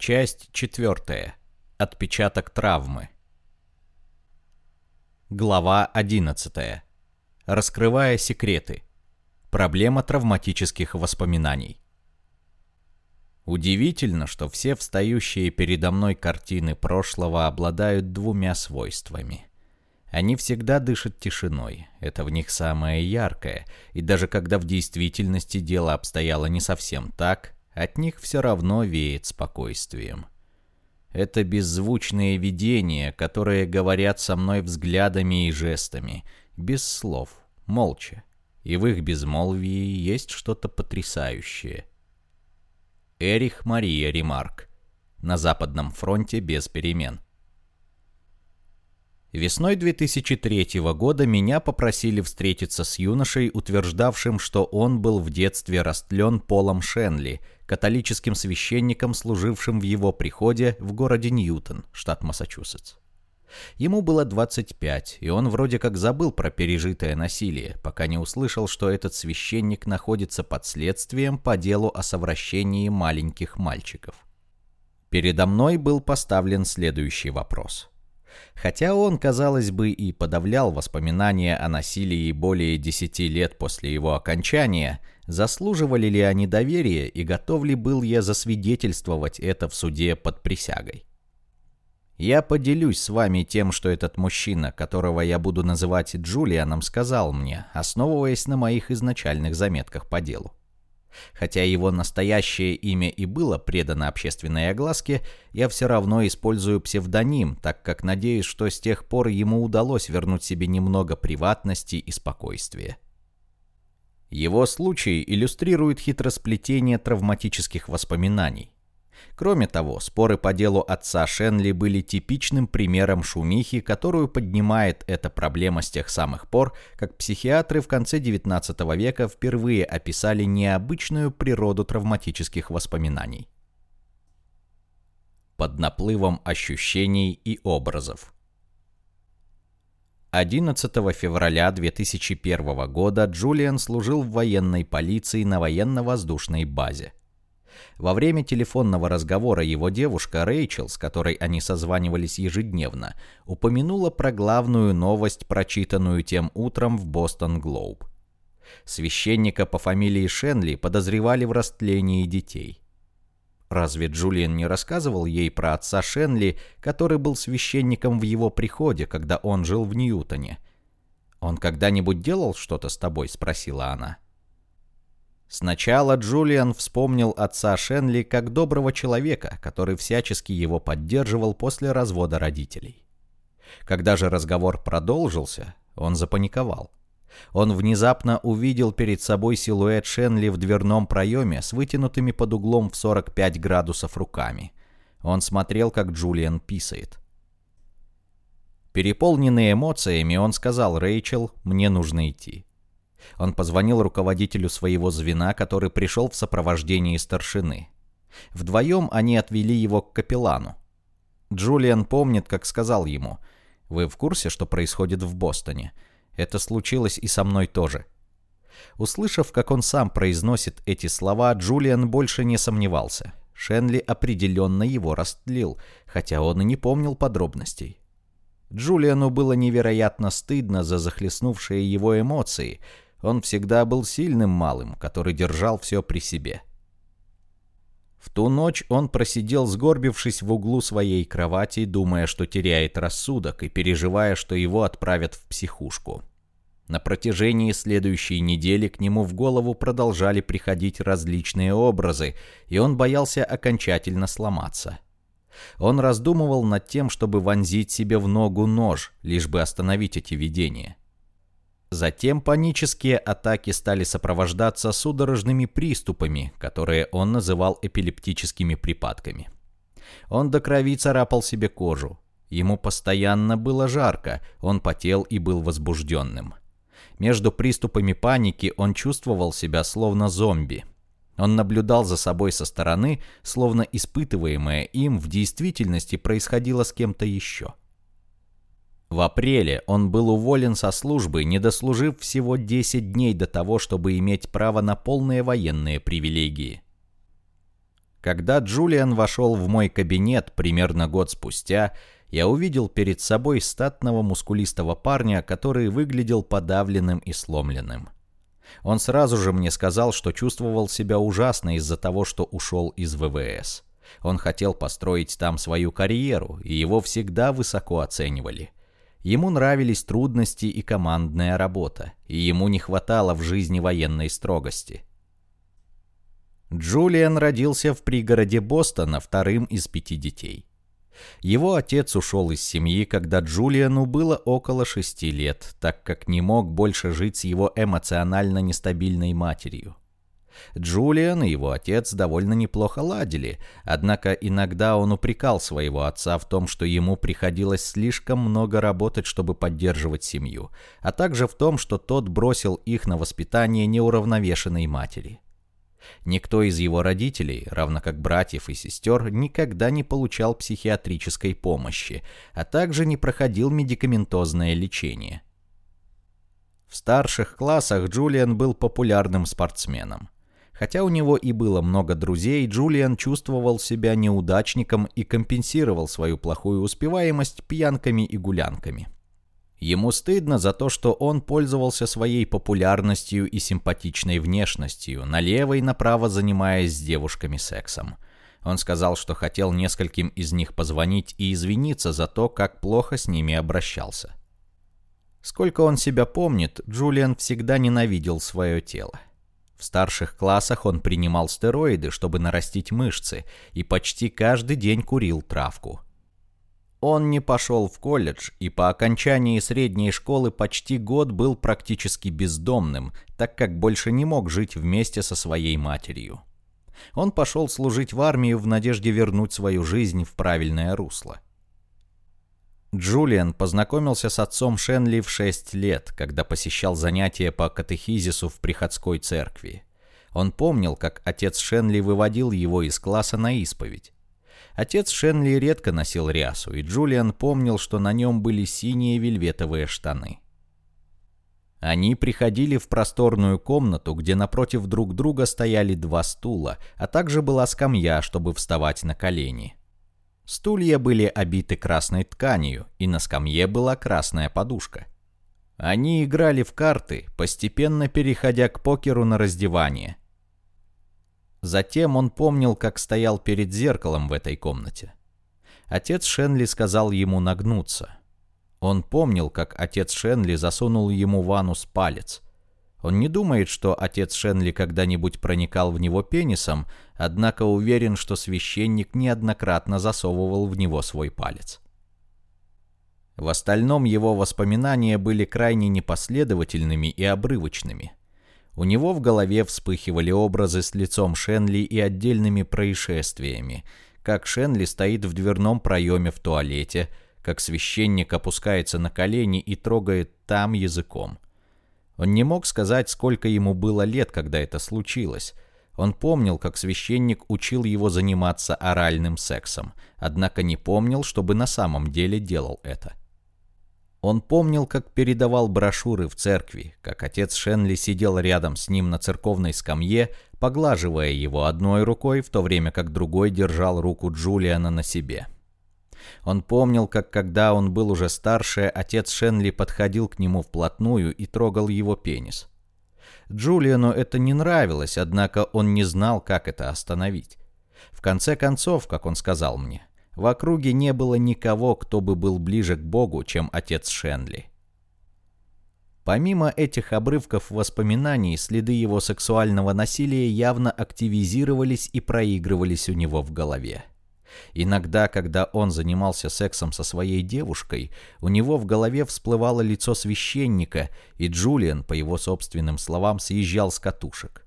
Часть четвертая. Отпечаток травмы. Глава 11. Раскрывая секреты. Проблема травматических воспоминаний. Удивительно, что все встающие передо мной картины прошлого обладают двумя свойствами. Они всегда дышат тишиной, это в них самое яркое, и даже когда в действительности дело обстояло не совсем так, от них все равно веет спокойствием. Это беззвучные видения, которые говорят со мной взглядами и жестами, без слов, молча. И в их безмолвии есть что-то потрясающее. Эрих Мария Ремарк. На Западном фронте без перемен. Весной 2003 года меня попросили встретиться с юношей, утверждавшим, что он был в детстве растлен Полом Шенли, католическим священником, служившим в его приходе в городе Ньютон, штат Массачусетс. Ему было 25, и он вроде как забыл про пережитое насилие, пока не услышал, что этот священник находится под следствием по делу о совращении маленьких мальчиков. Передо мной был поставлен следующий вопрос – Хотя он, казалось бы, и подавлял воспоминания о насилии более десяти лет после его окончания, заслуживали ли они доверия и готов ли был я засвидетельствовать это в суде под присягой? Я поделюсь с вами тем, что этот мужчина, которого я буду называть Джулианом, сказал мне, основываясь на моих изначальных заметках по делу. Хотя его настоящее имя и было предано общественной огласке, я все равно использую псевдоним, так как надеюсь, что с тех пор ему удалось вернуть себе немного приватности и спокойствия. Его случай иллюстрирует хитросплетение травматических воспоминаний. Кроме того, споры по делу отца Шенли были типичным примером шумихи, которую поднимает эта проблема с тех самых пор, как психиатры в конце XIX века впервые описали необычную природу травматических воспоминаний. Под наплывом ощущений и образов. 11 февраля 2001 года Джулиан служил в военной полиции на военно-воздушной базе. Во время телефонного разговора его девушка Рэйчел, с которой они созванивались ежедневно, упомянула про главную новость, прочитанную тем утром в Бостон Глоуб. Священника по фамилии Шенли подозревали в растлении детей. Разве Джулиан не рассказывал ей про отца Шенли, который был священником в его приходе, когда он жил в Ньютоне? «Он когда-нибудь делал что-то с тобой?» — спросила она. Сначала Джулиан вспомнил отца Шенли как доброго человека, который всячески его поддерживал после развода родителей. Когда же разговор продолжился, он запаниковал. Он внезапно увидел перед собой силуэт Шенли в дверном проеме с вытянутыми под углом в 45 градусов руками. Он смотрел, как Джулиан писает. Переполненный эмоциями, он сказал Рэйчел, «Мне нужно идти». Он позвонил руководителю своего звена, который пришел в сопровождении старшины. Вдвоем они отвели его к капеллану. Джулиан помнит, как сказал ему, «Вы в курсе, что происходит в Бостоне? Это случилось и со мной тоже». Услышав, как он сам произносит эти слова, Джулиан больше не сомневался. Шенли определенно его растлил, хотя он и не помнил подробностей. Джулиану было невероятно стыдно за захлестнувшие его эмоции – он всегда был сильным малым, который держал все при себе. В ту ночь он просидел, сгорбившись в углу своей кровати, думая, что теряет рассудок и переживая, что его отправят в психушку. На протяжении следующей недели к нему в голову продолжали приходить различные образы, и он боялся окончательно сломаться. Он раздумывал над тем, чтобы вонзить себе в ногу нож, лишь бы остановить эти видения. Затем панические атаки стали сопровождаться судорожными приступами, которые он называл эпилептическими припадками. Он до крови царапал себе кожу. Ему постоянно было жарко, он потел и был возбужденным. Между приступами паники он чувствовал себя словно зомби. Он наблюдал за собой со стороны, словно испытываемое им в действительности происходило с кем-то еще. В апреле он был уволен со службы, не дослужив всего 10 дней до того, чтобы иметь право на полные военные привилегии. Когда Джулиан вошел в мой кабинет примерно год спустя, я увидел перед собой статного мускулистого парня, который выглядел подавленным и сломленным. Он сразу же мне сказал, что чувствовал себя ужасно из-за того, что ушел из ВВС. Он хотел построить там свою карьеру, и его всегда высоко оценивали. Ему нравились трудности и командная работа, и ему не хватало в жизни военной строгости. Джулиан родился в пригороде Бостона вторым из пяти детей. Его отец ушел из семьи, когда Джулиану было около шести лет, так как не мог больше жить с его эмоционально нестабильной матерью. Джулиан и его отец довольно неплохо ладили, однако иногда он упрекал своего отца в том, что ему приходилось слишком много работать, чтобы поддерживать семью, а также в том, что тот бросил их на воспитание неуравновешенной матери. Никто из его родителей, равно как братьев и сестер, никогда не получал психиатрической помощи, а также не проходил медикаментозное лечение. В старших классах Джулиан был популярным спортсменом. Хотя у него и было много друзей, Джулиан чувствовал себя неудачником и компенсировал свою плохую успеваемость пьянками и гулянками. Ему стыдно за то, что он пользовался своей популярностью и симпатичной внешностью, налево и направо занимаясь с девушками сексом. Он сказал, что хотел нескольким из них позвонить и извиниться за то, как плохо с ними обращался. Сколько он себя помнит, Джулиан всегда ненавидел свое тело. В старших классах он принимал стероиды, чтобы нарастить мышцы, и почти каждый день курил травку – он не пошел в колледж и по окончании средней школы почти год был практически бездомным, так как больше не мог жить вместе со своей матерью. Он пошел служить в армию в надежде вернуть свою жизнь в правильное русло. Джулиан познакомился с отцом Шенли в 6 лет, когда посещал занятия по катехизису в приходской церкви. Он помнил, как отец Шенли выводил его из класса на исповедь. Отец Шенли редко носил рясу, и Джулиан помнил, что на нем были синие вельветовые штаны. Они приходили в просторную комнату, где напротив друг друга стояли два стула, а также была скамья, чтобы вставать на колени. Стулья были обиты красной тканью, и на скамье была красная подушка. Они играли в карты, постепенно переходя к покеру на раздевание – Затем он помнил, как стоял перед зеркалом в этой комнате. Отец Шенли сказал ему нагнуться. Он помнил, как отец Шенли засунул ему в анус палец. Он не думает, что отец Шенли когда-нибудь проникал в него пенисом, однако уверен, что священник неоднократно засовывал в него свой палец. В остальном его воспоминания были крайне непоследовательными и обрывочными. У него в голове вспыхивали образы с лицом Шенли и отдельными происшествиями, как Шенли стоит в дверном проеме в туалете, как священник опускается на колени и трогает там языком. Он не мог сказать, сколько ему было лет, когда это случилось. Он помнил, как священник учил его заниматься оральным сексом, однако не помнил, чтобы на самом деле делал это. Он помнил, как передавал брошюры в церкви, как отец Шенли сидел рядом с ним на церковной скамье, поглаживая его одной рукой, в то время как другой держал руку Джулиана на себе. Он помнил, как когда он был уже старше, отец Шенли подходил к нему вплотную и трогал его пенис. Джулиану это не нравилось, однако он не знал, как это остановить. В конце концов, как он сказал мне, в округе не было никого, кто бы был ближе к Богу, чем отец Шенли. Помимо этих обрывков воспоминаний, следы его сексуального насилия явно активизировались и проигрывались у него в голове. Иногда, когда он занимался сексом со своей девушкой, у него в голове всплывало лицо священника, и Джулиан, по его собственным словам, съезжал с катушек.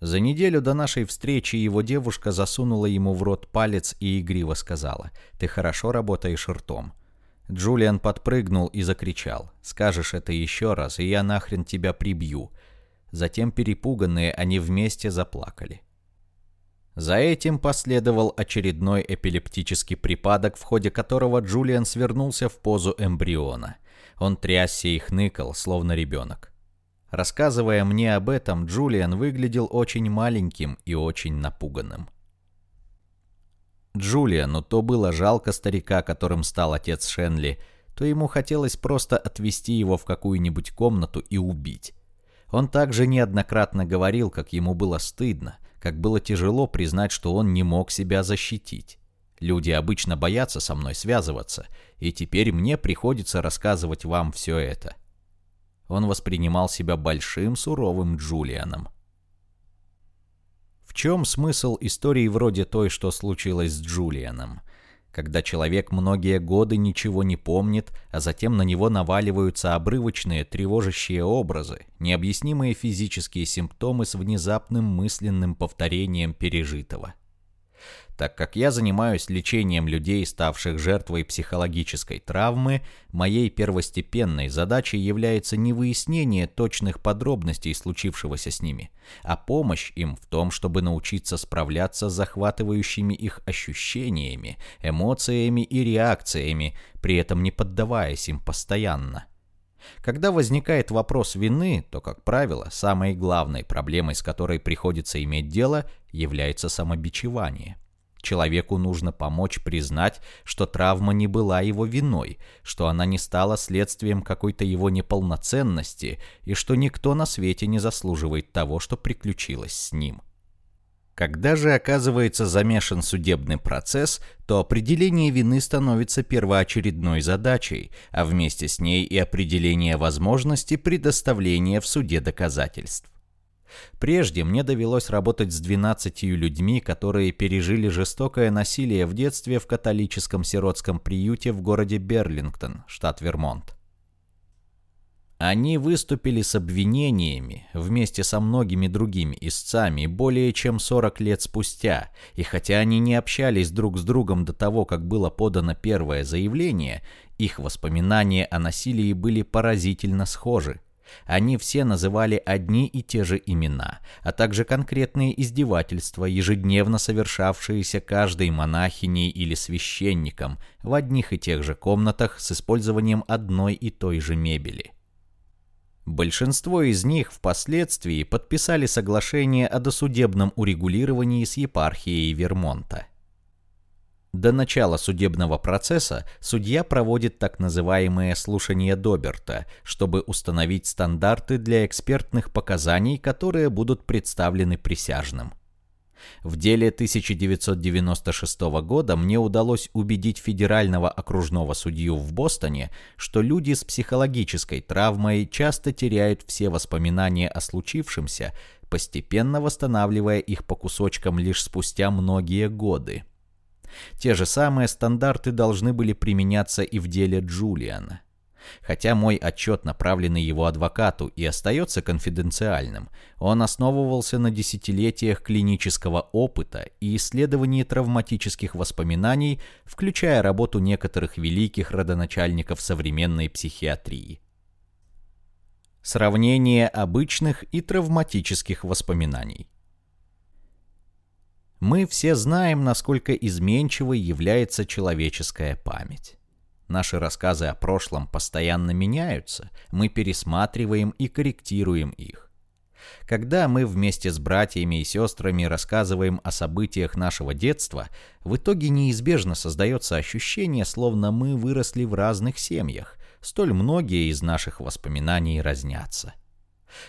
За неделю до нашей встречи его девушка засунула ему в рот палец и игриво сказала «Ты хорошо работаешь ртом». Джулиан подпрыгнул и закричал «Скажешь это еще раз, и я нахрен тебя прибью». Затем перепуганные они вместе заплакали. За этим последовал очередной эпилептический припадок, в ходе которого Джулиан свернулся в позу эмбриона. Он трясся и хныкал, словно ребенок. Рассказывая мне об этом, Джулиан выглядел очень маленьким и очень напуганным. Джулиану то было жалко старика, которым стал отец Шенли, то ему хотелось просто отвести его в какую-нибудь комнату и убить. Он также неоднократно говорил, как ему было стыдно, как было тяжело признать, что он не мог себя защитить. Люди обычно боятся со мной связываться, и теперь мне приходится рассказывать вам все это. Он воспринимал себя большим суровым Джулианом. В чем смысл истории вроде той, что случилось с Джулианом? Когда человек многие годы ничего не помнит, а затем на него наваливаются обрывочные, тревожащие образы, необъяснимые физические симптомы с внезапным мысленным повторением пережитого. Так как я занимаюсь лечением людей, ставших жертвой психологической травмы, моей первостепенной задачей является не выяснение точных подробностей случившегося с ними, а помощь им в том, чтобы научиться справляться с захватывающими их ощущениями, эмоциями и реакциями, при этом не поддаваясь им постоянно. Когда возникает вопрос вины, то, как правило, самой главной проблемой, с которой приходится иметь дело, является самобичевание – Человеку нужно помочь признать, что травма не была его виной, что она не стала следствием какой-то его неполноценности и что никто на свете не заслуживает того, что приключилось с ним. Когда же оказывается замешан судебный процесс, то определение вины становится первоочередной задачей, а вместе с ней и определение возможности предоставления в суде доказательств. Прежде мне довелось работать с 12 людьми, которые пережили жестокое насилие в детстве в католическом сиротском приюте в городе Берлингтон, штат Вермонт. Они выступили с обвинениями вместе со многими другими истцами более чем 40 лет спустя, и хотя они не общались друг с другом до того, как было подано первое заявление, их воспоминания о насилии были поразительно схожи. Они все называли одни и те же имена, а также конкретные издевательства, ежедневно совершавшиеся каждой монахиней или священником в одних и тех же комнатах с использованием одной и той же мебели. Большинство из них впоследствии подписали соглашение о досудебном урегулировании с епархией Вермонта. До начала судебного процесса судья проводит так называемые слушания Доберта, чтобы установить стандарты для экспертных показаний, которые будут представлены присяжным. В деле 1996 года мне удалось убедить федерального окружного судью в Бостоне, что люди с психологической травмой часто теряют все воспоминания о случившемся, постепенно восстанавливая их по кусочкам лишь спустя многие годы. Те же самые стандарты должны были применяться и в деле Джулиана. Хотя мой отчет, направленный его адвокату, и остается конфиденциальным, он основывался на десятилетиях клинического опыта и исследовании травматических воспоминаний, включая работу некоторых великих родоначальников современной психиатрии. Сравнение обычных и травматических воспоминаний. Мы все знаем, насколько изменчивой является человеческая память. Наши рассказы о прошлом постоянно меняются, мы пересматриваем и корректируем их. Когда мы вместе с братьями и сестрами рассказываем о событиях нашего детства, в итоге неизбежно создается ощущение, словно мы выросли в разных семьях, столь многие из наших воспоминаний разнятся.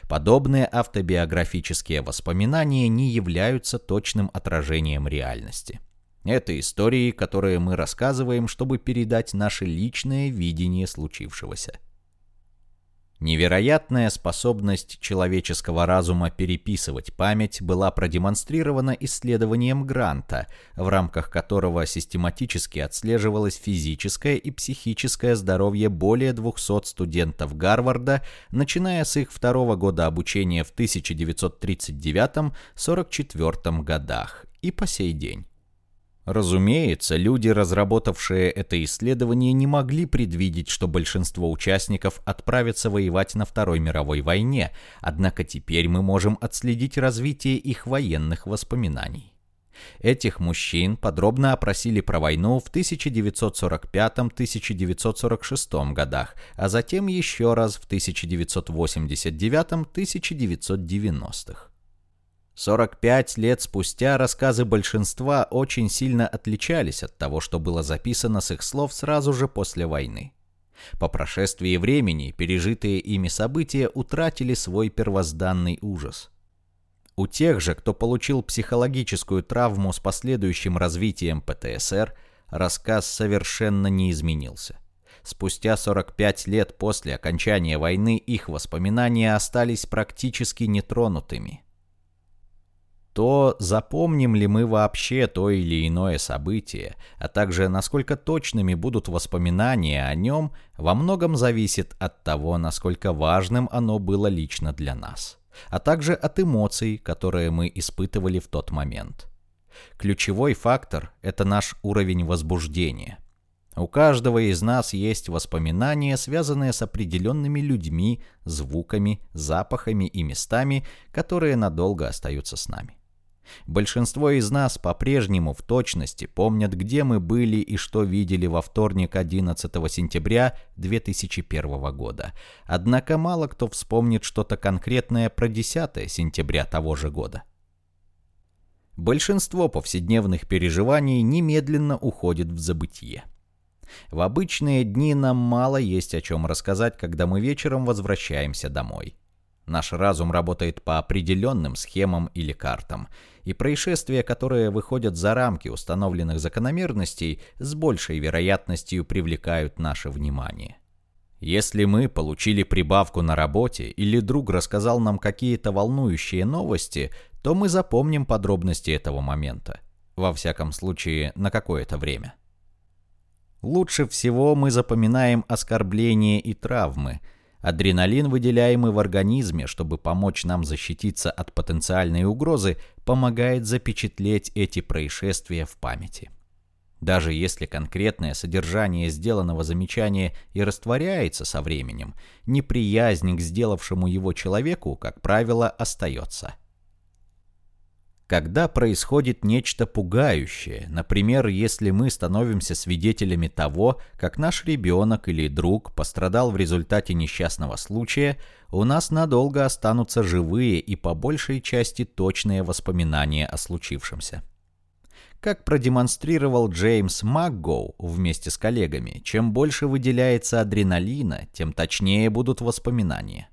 Подобные автобиографические воспоминания не являются точным отражением реальности. Это истории, которые мы рассказываем, чтобы передать наше личное видение случившегося. Невероятная способность человеческого разума переписывать память была продемонстрирована исследованием Гранта, в рамках которого систематически отслеживалось физическое и психическое здоровье более 200 студентов Гарварда, начиная с их второго года обучения в 1939-44 годах и по сей день. Разумеется, люди, разработавшие это исследование, не могли предвидеть, что большинство участников отправятся воевать на Второй мировой войне, однако теперь мы можем отследить развитие их военных воспоминаний. Этих мужчин подробно опросили про войну в 1945-1946 годах, а затем еще раз в 1989-1990-х. 45 лет спустя рассказы большинства очень сильно отличались от того, что было записано с их слов сразу же после войны. По прошествии времени пережитые ими события утратили свой первозданный ужас. У тех же, кто получил психологическую травму с последующим развитием ПТСР, рассказ совершенно не изменился. Спустя 45 лет после окончания войны их воспоминания остались практически нетронутыми. То, запомним ли мы вообще то или иное событие, а также насколько точными будут воспоминания о нем, во многом зависит от того, насколько важным оно было лично для нас, а также от эмоций, которые мы испытывали в тот момент. Ключевой фактор – это наш уровень возбуждения. У каждого из нас есть воспоминания, связанные с определенными людьми, звуками, запахами и местами, которые надолго остаются с нами. Большинство из нас по-прежнему в точности помнят, где мы были и что видели во вторник 11 сентября 2001 года. Однако мало кто вспомнит что-то конкретное про 10 сентября того же года. Большинство повседневных переживаний немедленно уходит в забытье. В обычные дни нам мало есть о чем рассказать, когда мы вечером возвращаемся домой. Наш разум работает по определенным схемам или картам, и происшествия, которые выходят за рамки установленных закономерностей, с большей вероятностью привлекают наше внимание. Если мы получили прибавку на работе или друг рассказал нам какие-то волнующие новости, то мы запомним подробности этого момента. Во всяком случае, на какое-то время. Лучше всего мы запоминаем оскорбления и травмы – Адреналин, выделяемый в организме, чтобы помочь нам защититься от потенциальной угрозы, помогает запечатлеть эти происшествия в памяти. Даже если конкретное содержание сделанного замечания и растворяется со временем, неприязнь к сделавшему его человеку, как правило, остается. Когда происходит нечто пугающее, например, если мы становимся свидетелями того, как наш ребенок или друг пострадал в результате несчастного случая, у нас надолго останутся живые и по большей части точные воспоминания о случившемся. Как продемонстрировал Джеймс МакГоу вместе с коллегами, чем больше выделяется адреналина, тем точнее будут воспоминания.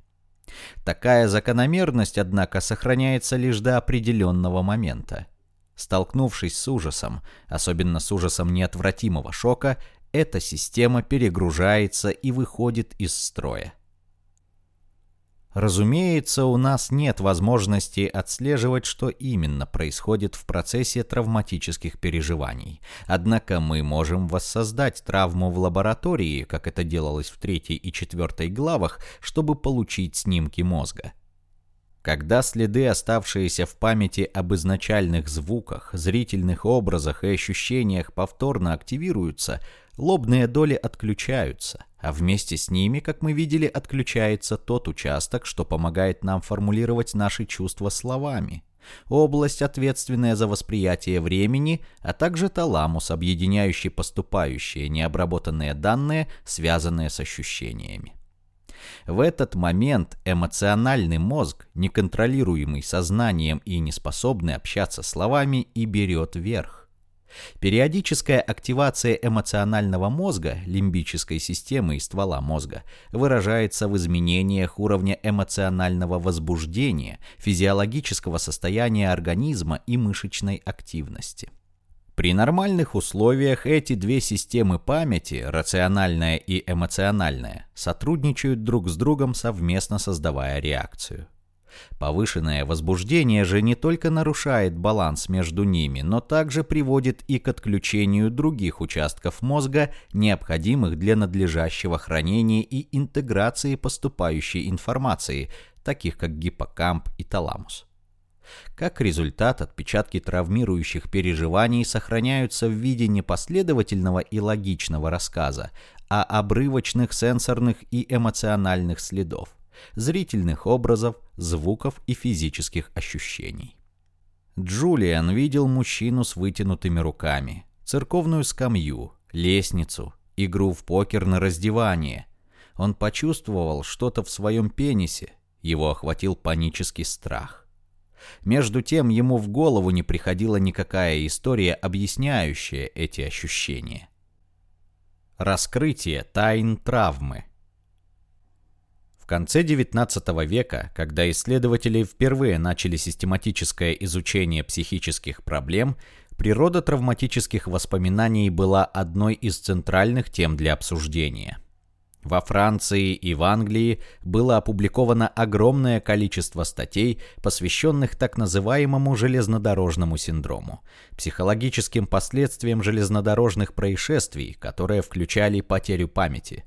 Такая закономерность, однако, сохраняется лишь до определенного момента. Столкнувшись с ужасом, особенно с ужасом неотвратимого шока, эта система перегружается и выходит из строя. Разумеется, у нас нет возможности отслеживать, что именно происходит в процессе травматических переживаний. Однако мы можем воссоздать травму в лаборатории, как это делалось в третьей и четвертой главах, чтобы получить снимки мозга. Когда следы, оставшиеся в памяти об изначальных звуках, зрительных образах и ощущениях повторно активируются, лобные доли отключаются, а вместе с ними, как мы видели, отключается тот участок, что помогает нам формулировать наши чувства словами. Область, ответственная за восприятие времени, а также таламус, объединяющий поступающие необработанные данные, связанные с ощущениями. В этот момент эмоциональный мозг, неконтролируемый сознанием и неспособный общаться словами, и берет верх. Периодическая активация эмоционального мозга, лимбической системы и ствола мозга, выражается в изменениях уровня эмоционального возбуждения, физиологического состояния организма и мышечной активности. При нормальных условиях эти две системы памяти, рациональная и эмоциональная, сотрудничают друг с другом, совместно создавая реакцию. Повышенное возбуждение же не только нарушает баланс между ними, но также приводит и к отключению других участков мозга, необходимых для надлежащего хранения и интеграции поступающей информации, таких как гиппокамп и таламус. Как результат, отпечатки травмирующих переживаний сохраняются в виде непоследовательного и логичного рассказа, а обрывочных сенсорных и эмоциональных следов зрительных образов, звуков и физических ощущений. Джулиан видел мужчину с вытянутыми руками, церковную скамью, лестницу, игру в покер на раздевание. Он почувствовал что-то в своем пенисе, его охватил панический страх. Между тем ему в голову не приходила никакая история, объясняющая эти ощущения. Раскрытие тайн травмы конце XIX века, когда исследователи впервые начали систематическое изучение психических проблем, природа травматических воспоминаний была одной из центральных тем для обсуждения – во Франции и в Англии было опубликовано огромное количество статей, посвященных так называемому железнодорожному синдрому, психологическим последствиям железнодорожных происшествий, которые включали потерю памяти.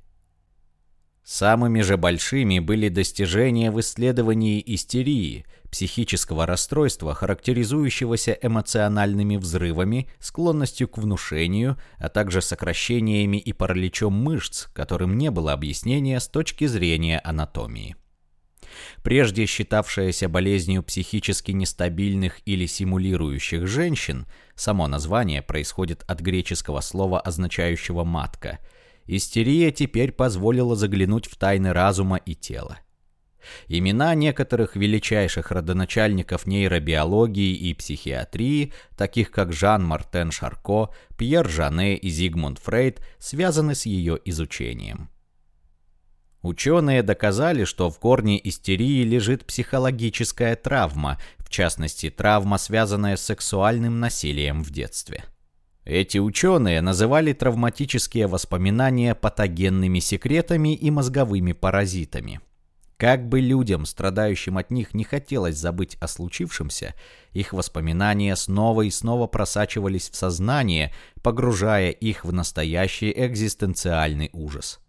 Самыми же большими были достижения в исследовании истерии, психического расстройства, характеризующегося эмоциональными взрывами, склонностью к внушению, а также сокращениями и параличом мышц, которым не было объяснения с точки зрения анатомии. Прежде считавшаяся болезнью психически нестабильных или симулирующих женщин, само название происходит от греческого слова, означающего «матка», истерия теперь позволила заглянуть в тайны разума и тела. Имена некоторых величайших родоначальников нейробиологии и психиатрии, таких как Жан-Мартен Шарко, Пьер Жане и Зигмунд Фрейд, связаны с ее изучением. Ученые доказали, что в корне истерии лежит психологическая травма, в частности, травма, связанная с сексуальным насилием в детстве. Эти ученые называли травматические воспоминания патогенными секретами и мозговыми паразитами – как бы людям, страдающим от них, не хотелось забыть о случившемся, их воспоминания снова и снова просачивались в сознание, погружая их в настоящий экзистенциальный ужас.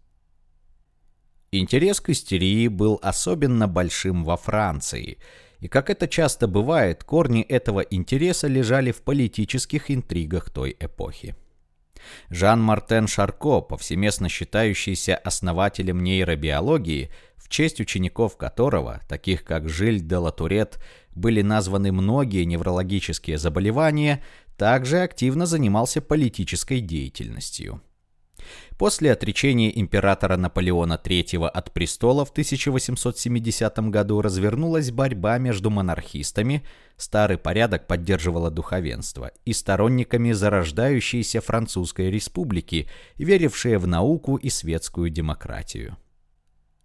Интерес к истерии был особенно большим во Франции, и, как это часто бывает, корни этого интереса лежали в политических интригах той эпохи. Жан-Мартен Шарко, повсеместно считающийся основателем нейробиологии, в честь учеников которого, таких как Жиль де Латурет, были названы многие неврологические заболевания, также активно занимался политической деятельностью. После отречения императора Наполеона III от престола в 1870 году развернулась борьба между монархистами, старый порядок поддерживало духовенство, и сторонниками зарождающейся Французской республики, верившие в науку и светскую демократию.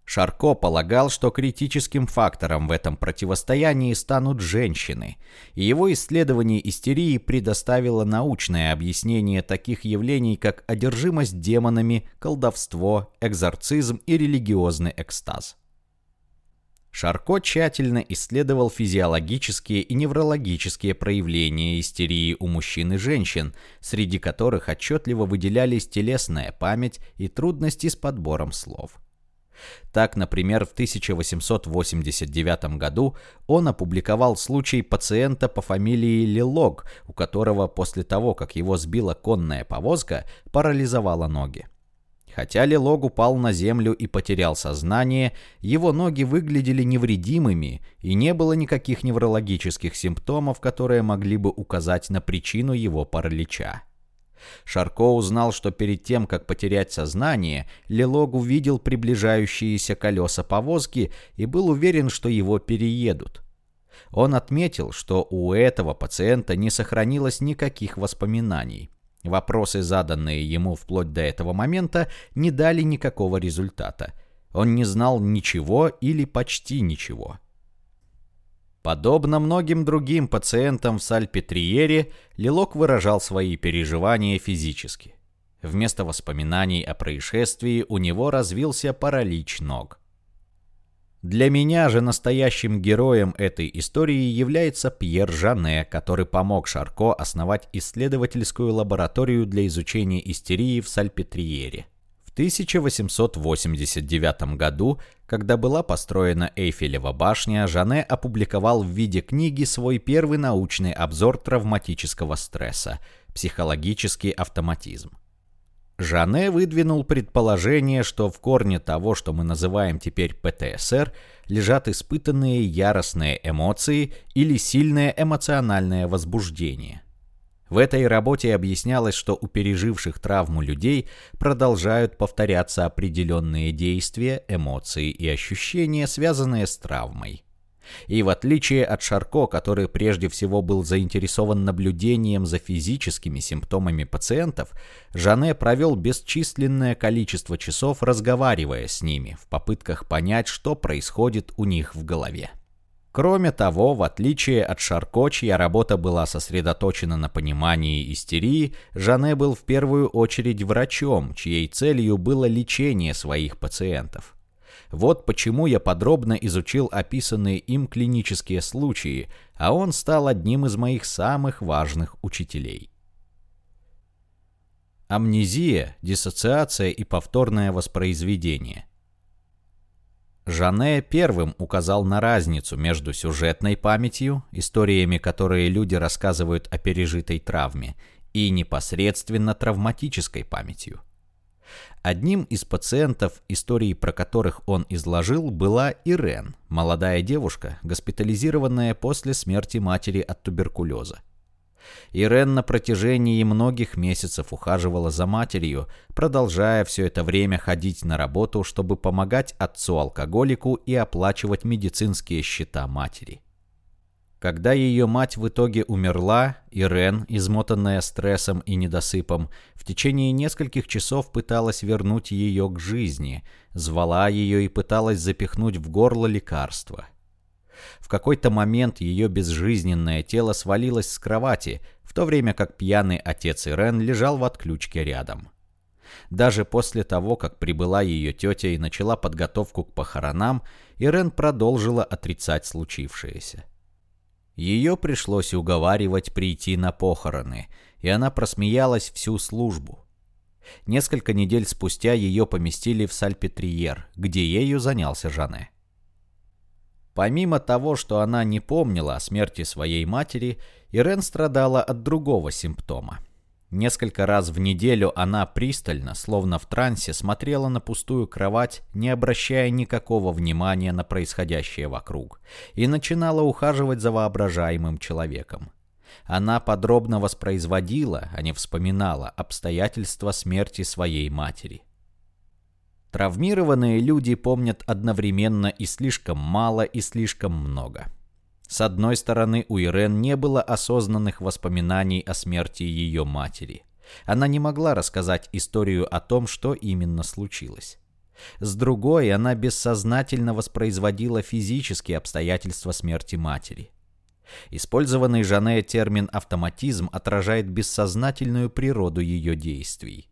Шарко полагал, что критическим фактором в этом противостоянии станут женщины, и его исследование истерии предоставило научное объяснение таких явлений, как одержимость демонами, колдовство, экзорцизм и религиозный экстаз. Шарко тщательно исследовал физиологические и неврологические проявления истерии у мужчин и женщин, среди которых отчетливо выделялись телесная память и трудности с подбором слов. Так, например, в 1889 году он опубликовал случай пациента по фамилии Лилог, у которого после того, как его сбила конная повозка, парализовала ноги. Хотя Лилог упал на землю и потерял сознание, его ноги выглядели невредимыми, и не было никаких неврологических симптомов, которые могли бы указать на причину его паралича. Шарко узнал, что перед тем, как потерять сознание, Лелог увидел приближающиеся колеса повозки и был уверен, что его переедут. Он отметил, что у этого пациента не сохранилось никаких воспоминаний. Вопросы, заданные ему вплоть до этого момента, не дали никакого результата. Он не знал ничего или почти ничего. Подобно многим другим пациентам в Сальпетриере, Лилок выражал свои переживания физически. Вместо воспоминаний о происшествии у него развился паралич ног. Для меня же настоящим героем этой истории является Пьер Жане, который помог Шарко основать исследовательскую лабораторию для изучения истерии в Сальпетриере. 1889 году, когда была построена Эйфелева башня, Жане опубликовал в виде книги свой первый научный обзор травматического стресса «Психологический автоматизм». Жане выдвинул предположение, что в корне того, что мы называем теперь ПТСР, лежат испытанные яростные эмоции или сильное эмоциональное возбуждение – в этой работе объяснялось, что у переживших травму людей продолжают повторяться определенные действия, эмоции и ощущения, связанные с травмой. И в отличие от Шарко, который прежде всего был заинтересован наблюдением за физическими симптомами пациентов, Жане провел бесчисленное количество часов, разговаривая с ними, в попытках понять, что происходит у них в голове. Кроме того, в отличие от Шарко, чья работа была сосредоточена на понимании истерии, Жане был в первую очередь врачом, чьей целью было лечение своих пациентов. Вот почему я подробно изучил описанные им клинические случаи, а он стал одним из моих самых важных учителей. Амнезия, диссоциация и повторное воспроизведение. Жане первым указал на разницу между сюжетной памятью, историями, которые люди рассказывают о пережитой травме, и непосредственно травматической памятью. Одним из пациентов, истории про которых он изложил, была Ирен, молодая девушка, госпитализированная после смерти матери от туберкулеза. Ирен на протяжении многих месяцев ухаживала за матерью, продолжая все это время ходить на работу, чтобы помогать отцу-алкоголику и оплачивать медицинские счета матери. Когда ее мать в итоге умерла, Ирен, измотанная стрессом и недосыпом, в течение нескольких часов пыталась вернуть ее к жизни, звала ее и пыталась запихнуть в горло лекарства. В какой-то момент ее безжизненное тело свалилось с кровати, в то время как пьяный отец Ирен лежал в отключке рядом. Даже после того, как прибыла ее тетя и начала подготовку к похоронам, Ирен продолжила отрицать случившееся. Ее пришлось уговаривать прийти на похороны, и она просмеялась всю службу. Несколько недель спустя ее поместили в Сальпетриер, где ею занялся Жане. Помимо того, что она не помнила о смерти своей матери, Ирен страдала от другого симптома – Несколько раз в неделю она пристально, словно в трансе, смотрела на пустую кровать, не обращая никакого внимания на происходящее вокруг, и начинала ухаживать за воображаемым человеком. Она подробно воспроизводила, а не вспоминала, обстоятельства смерти своей матери. Травмированные люди помнят одновременно и слишком мало, и слишком много – с одной стороны, у Ирен не было осознанных воспоминаний о смерти ее матери. Она не могла рассказать историю о том, что именно случилось. С другой, она бессознательно воспроизводила физические обстоятельства смерти матери. Использованный Жанне термин «автоматизм» отражает бессознательную природу ее действий.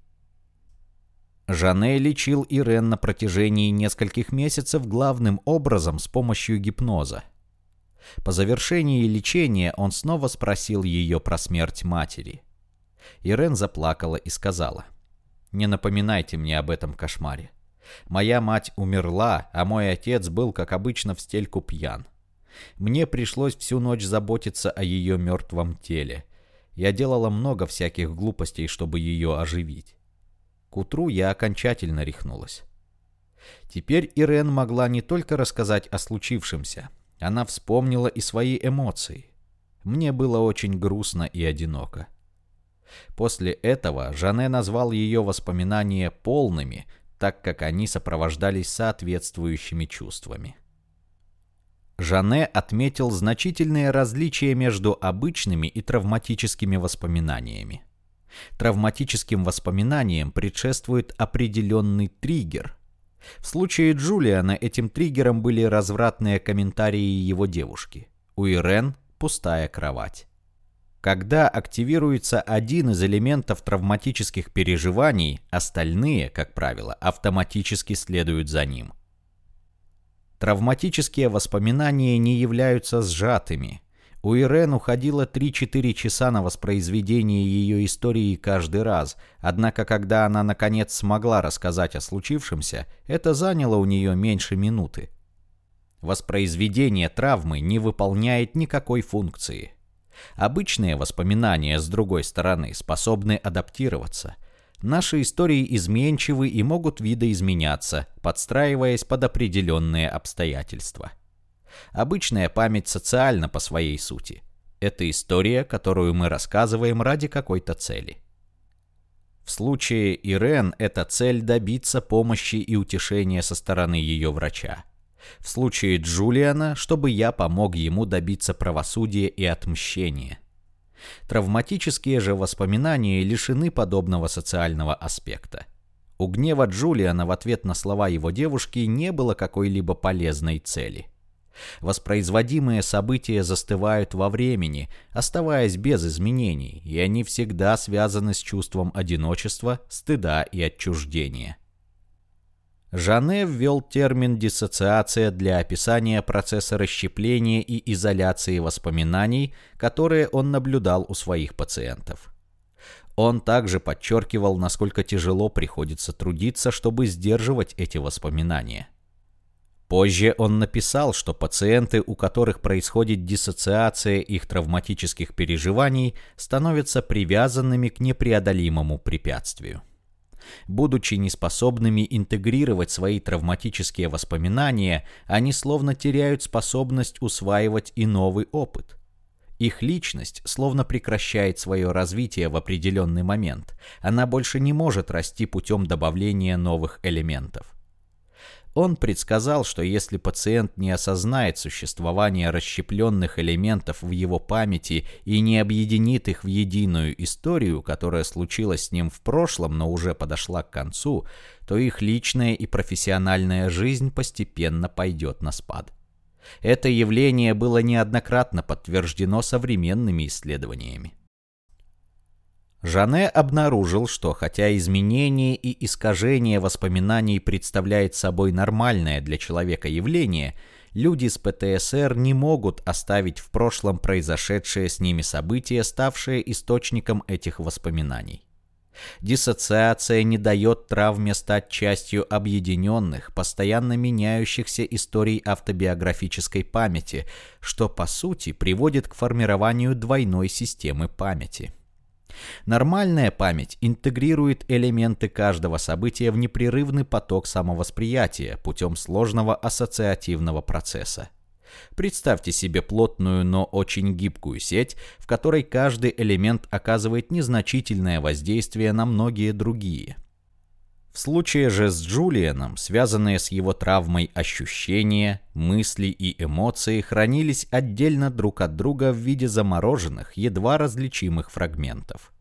Жанне лечил Ирен на протяжении нескольких месяцев главным образом с помощью гипноза. По завершении лечения он снова спросил ее про смерть матери. Ирен заплакала и сказала, «Не напоминайте мне об этом кошмаре. Моя мать умерла, а мой отец был, как обычно, в стельку пьян. Мне пришлось всю ночь заботиться о ее мертвом теле. Я делала много всяких глупостей, чтобы ее оживить. К утру я окончательно рехнулась. Теперь Ирен могла не только рассказать о случившемся, она вспомнила и свои эмоции. Мне было очень грустно и одиноко. После этого Жане назвал ее воспоминания полными, так как они сопровождались соответствующими чувствами. Жане отметил значительные различия между обычными и травматическими воспоминаниями. Травматическим воспоминаниям предшествует определенный триггер, в случае Джулиана этим триггером были развратные комментарии его девушки. У Ирен пустая кровать. Когда активируется один из элементов травматических переживаний, остальные, как правило, автоматически следуют за ним. Травматические воспоминания не являются сжатыми, у Ирен уходило 3-4 часа на воспроизведение ее истории каждый раз, однако когда она наконец смогла рассказать о случившемся, это заняло у нее меньше минуты. Воспроизведение травмы не выполняет никакой функции. Обычные воспоминания, с другой стороны, способны адаптироваться. Наши истории изменчивы и могут видоизменяться, подстраиваясь под определенные обстоятельства. Обычная память социальна по своей сути. Это история, которую мы рассказываем ради какой-то цели. В случае Ирен эта цель добиться помощи и утешения со стороны ее врача. В случае Джулиана, чтобы я помог ему добиться правосудия и отмщения. Травматические же воспоминания лишены подобного социального аспекта. У гнева Джулиана в ответ на слова его девушки не было какой-либо полезной цели. Воспроизводимые события застывают во времени, оставаясь без изменений, и они всегда связаны с чувством одиночества, стыда и отчуждения. Жане ввел термин «диссоциация» для описания процесса расщепления и изоляции воспоминаний, которые он наблюдал у своих пациентов. Он также подчеркивал, насколько тяжело приходится трудиться, чтобы сдерживать эти воспоминания. Позже он написал, что пациенты, у которых происходит диссоциация их травматических переживаний, становятся привязанными к непреодолимому препятствию. Будучи неспособными интегрировать свои травматические воспоминания, они словно теряют способность усваивать и новый опыт. Их личность словно прекращает свое развитие в определенный момент. Она больше не может расти путем добавления новых элементов. Он предсказал, что если пациент не осознает существование расщепленных элементов в его памяти и не объединит их в единую историю, которая случилась с ним в прошлом, но уже подошла к концу, то их личная и профессиональная жизнь постепенно пойдет на спад. Это явление было неоднократно подтверждено современными исследованиями. Жане обнаружил, что хотя изменение и искажение воспоминаний представляет собой нормальное для человека явление, люди с ПТСР не могут оставить в прошлом произошедшие с ними события, ставшие источником этих воспоминаний. Диссоциация не дает травме стать частью объединенных, постоянно меняющихся историй автобиографической памяти, что по сути приводит к формированию двойной системы памяти. Нормальная память интегрирует элементы каждого события в непрерывный поток самовосприятия путем сложного ассоциативного процесса. Представьте себе плотную, но очень гибкую сеть, в которой каждый элемент оказывает незначительное воздействие на многие другие – в случае же с Джулианом, связанные с его травмой ощущения, мысли и эмоции хранились отдельно друг от друга в виде замороженных, едва различимых фрагментов.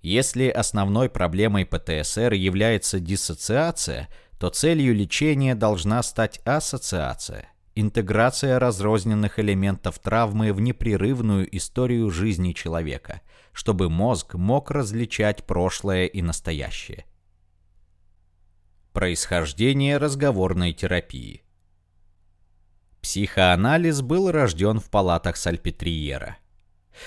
Если основной проблемой ПТСР является диссоциация, то целью лечения должна стать ассоциация, интеграция разрозненных элементов травмы в непрерывную историю жизни человека, чтобы мозг мог различать прошлое и настоящее. Происхождение разговорной терапии. Психоанализ был рожден в палатах Сальпетриера.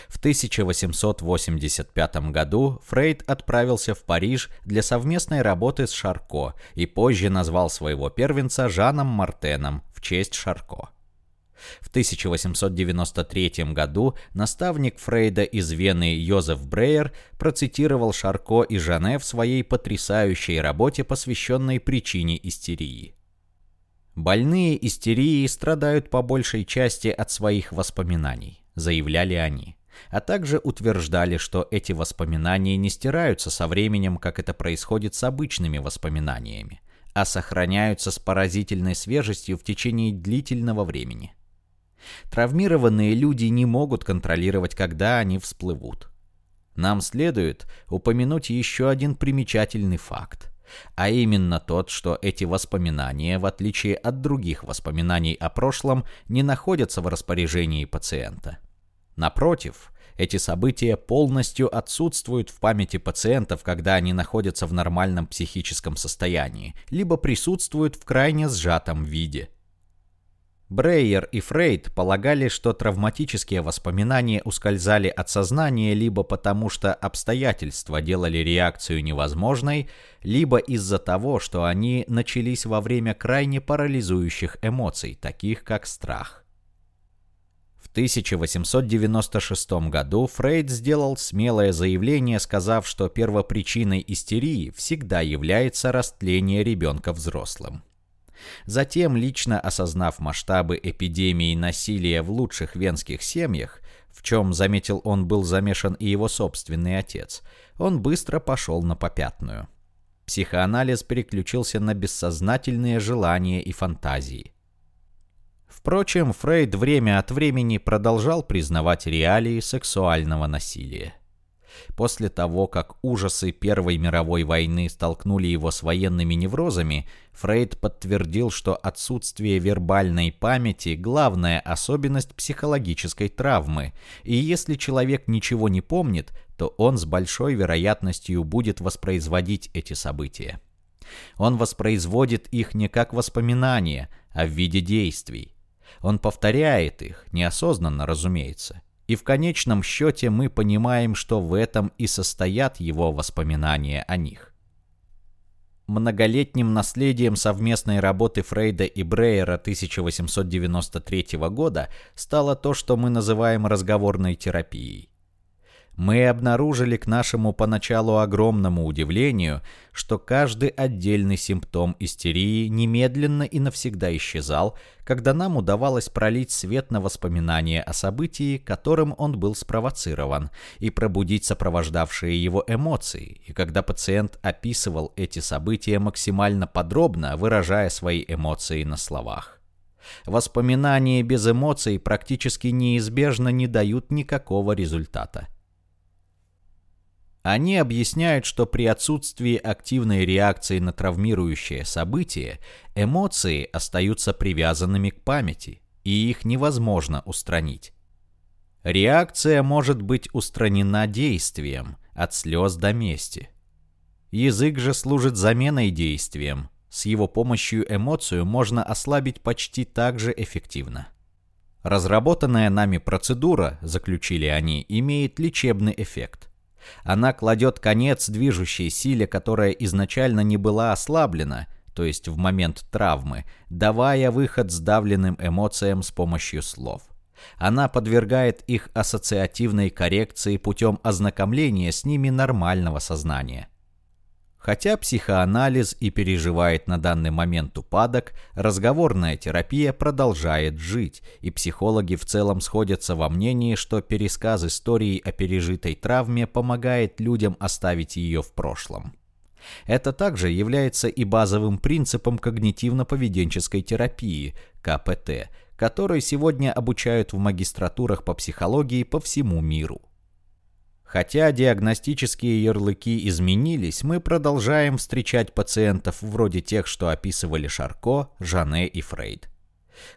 В 1885 году Фрейд отправился в Париж для совместной работы с Шарко и позже назвал своего первенца Жаном Мартеном в честь Шарко. В 1893 году наставник Фрейда из Вены Йозеф Брейер процитировал Шарко и Жане в своей потрясающей работе, посвященной причине истерии. «Больные истерией страдают по большей части от своих воспоминаний», заявляли они, а также утверждали, что эти воспоминания не стираются со временем, как это происходит с обычными воспоминаниями, а сохраняются с поразительной свежестью в течение длительного времени. Травмированные люди не могут контролировать, когда они всплывут. Нам следует упомянуть еще один примечательный факт, а именно тот, что эти воспоминания, в отличие от других воспоминаний о прошлом, не находятся в распоряжении пациента. Напротив, эти события полностью отсутствуют в памяти пациентов, когда они находятся в нормальном психическом состоянии, либо присутствуют в крайне сжатом виде – Брейер и Фрейд полагали, что травматические воспоминания ускользали от сознания либо потому, что обстоятельства делали реакцию невозможной, либо из-за того, что они начались во время крайне парализующих эмоций, таких как страх. В 1896 году Фрейд сделал смелое заявление, сказав, что первопричиной истерии всегда является растление ребенка взрослым. Затем, лично осознав масштабы эпидемии насилия в лучших венских семьях, в чем, заметил он, был замешан и его собственный отец, он быстро пошел на попятную. Психоанализ переключился на бессознательные желания и фантазии. Впрочем, Фрейд время от времени продолжал признавать реалии сексуального насилия. После того, как ужасы Первой мировой войны столкнули его с военными неврозами, Фрейд подтвердил, что отсутствие вербальной памяти – главная особенность психологической травмы, и если человек ничего не помнит, то он с большой вероятностью будет воспроизводить эти события. Он воспроизводит их не как воспоминания, а в виде действий. Он повторяет их, неосознанно, разумеется. И в конечном счете мы понимаем, что в этом и состоят его воспоминания о них. Многолетним наследием совместной работы Фрейда и Брейера 1893 года стало то, что мы называем разговорной терапией мы обнаружили к нашему поначалу огромному удивлению, что каждый отдельный симптом истерии немедленно и навсегда исчезал, когда нам удавалось пролить свет на воспоминания о событии, которым он был спровоцирован, и пробудить сопровождавшие его эмоции, и когда пациент описывал эти события максимально подробно, выражая свои эмоции на словах. Воспоминания без эмоций практически неизбежно не дают никакого результата. Они объясняют, что при отсутствии активной реакции на травмирующее событие эмоции остаются привязанными к памяти, и их невозможно устранить. Реакция может быть устранена действием, от слез до мести. Язык же служит заменой действием. С его помощью эмоцию можно ослабить почти так же эффективно. Разработанная нами процедура, заключили они, имеет лечебный эффект. Она кладет конец движущей силе, которая изначально не была ослаблена, то есть в момент травмы, давая выход сдавленным эмоциям с помощью слов. Она подвергает их ассоциативной коррекции путем ознакомления с ними нормального сознания. Хотя психоанализ и переживает на данный момент упадок, разговорная терапия продолжает жить, и психологи в целом сходятся во мнении, что пересказ истории о пережитой травме помогает людям оставить ее в прошлом. Это также является и базовым принципом когнитивно-поведенческой терапии, КПТ, которой сегодня обучают в магистратурах по психологии по всему миру. Хотя диагностические ярлыки изменились, мы продолжаем встречать пациентов вроде тех, что описывали Шарко, Жане и Фрейд.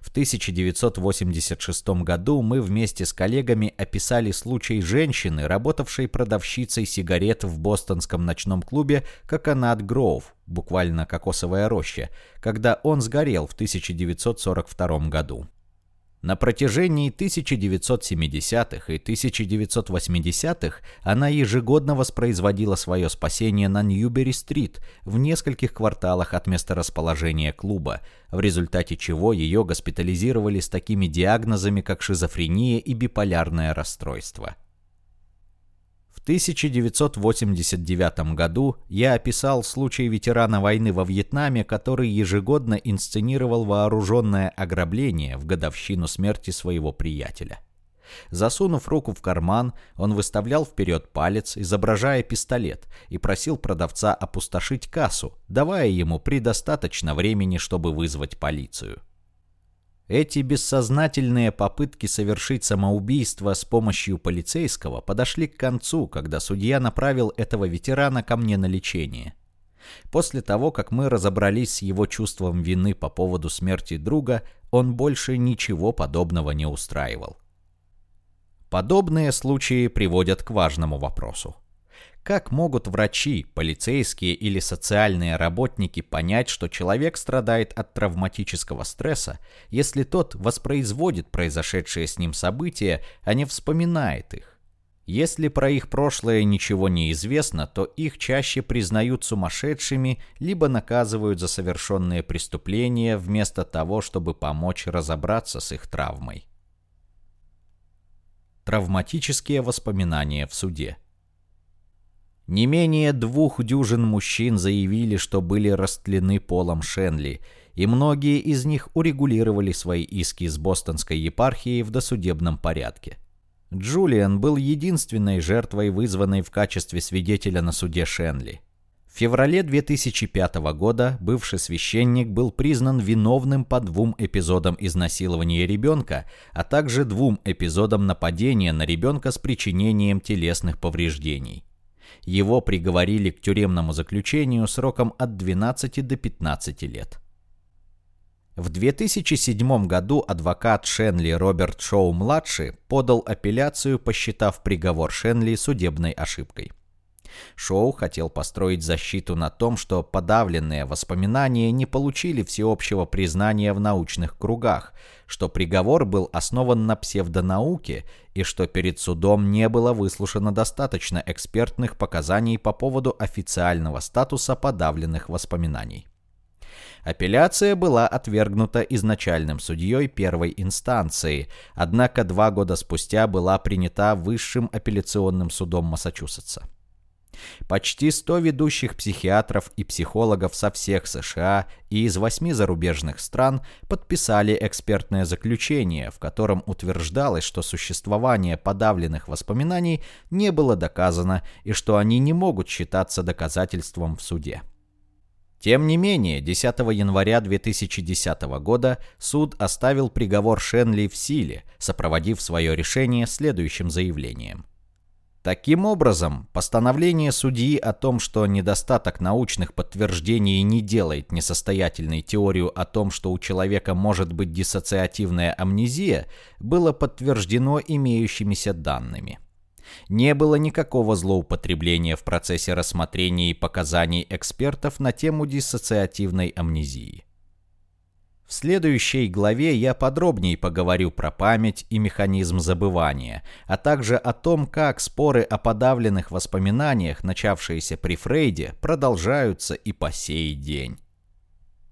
В 1986 году мы вместе с коллегами описали случай женщины, работавшей продавщицей сигарет в бостонском ночном клубе «Коконат Гроув», буквально «Кокосовая роща», когда он сгорел в 1942 году. На протяжении 1970-х и 1980-х она ежегодно воспроизводила свое спасение на Ньюбери-стрит в нескольких кварталах от места расположения клуба, в результате чего ее госпитализировали с такими диагнозами, как шизофрения и биполярное расстройство. В 1989 году я описал случай ветерана войны во Вьетнаме, который ежегодно инсценировал вооруженное ограбление в годовщину смерти своего приятеля. Засунув руку в карман, он выставлял вперед палец, изображая пистолет, и просил продавца опустошить кассу, давая ему предостаточно времени, чтобы вызвать полицию. Эти бессознательные попытки совершить самоубийство с помощью полицейского подошли к концу, когда судья направил этого ветерана ко мне на лечение. После того, как мы разобрались с его чувством вины по поводу смерти друга, он больше ничего подобного не устраивал. Подобные случаи приводят к важному вопросу. Как могут врачи, полицейские или социальные работники понять, что человек страдает от травматического стресса, если тот воспроизводит произошедшие с ним события, а не вспоминает их? Если про их прошлое ничего не известно, то их чаще признают сумасшедшими, либо наказывают за совершенные преступления вместо того, чтобы помочь разобраться с их травмой. Травматические воспоминания в суде. Не менее двух дюжин мужчин заявили, что были растлены полом Шенли, и многие из них урегулировали свои иски с бостонской епархией в досудебном порядке. Джулиан был единственной жертвой, вызванной в качестве свидетеля на суде Шенли. В феврале 2005 года бывший священник был признан виновным по двум эпизодам изнасилования ребенка, а также двум эпизодам нападения на ребенка с причинением телесных повреждений. Его приговорили к тюремному заключению сроком от 12 до 15 лет. В 2007 году адвокат Шенли Роберт Шоу-младший подал апелляцию, посчитав приговор Шенли судебной ошибкой. Шоу хотел построить защиту на том, что подавленные воспоминания не получили всеобщего признания в научных кругах, что приговор был основан на псевдонауке и что перед судом не было выслушано достаточно экспертных показаний по поводу официального статуса подавленных воспоминаний. Апелляция была отвергнута изначальным судьей первой инстанции, однако два года спустя была принята Высшим апелляционным судом Массачусетса. Почти 100 ведущих психиатров и психологов со всех США и из восьми зарубежных стран подписали экспертное заключение, в котором утверждалось, что существование подавленных воспоминаний не было доказано и что они не могут считаться доказательством в суде. Тем не менее, 10 января 2010 года суд оставил приговор Шенли в силе, сопроводив свое решение следующим заявлением. Таким образом, постановление судьи о том, что недостаток научных подтверждений не делает несостоятельной теорию о том, что у человека может быть диссоциативная амнезия, было подтверждено имеющимися данными. Не было никакого злоупотребления в процессе рассмотрения и показаний экспертов на тему диссоциативной амнезии. В следующей главе я подробнее поговорю про память и механизм забывания, а также о том, как споры о подавленных воспоминаниях, начавшиеся при Фрейде, продолжаются и по сей день.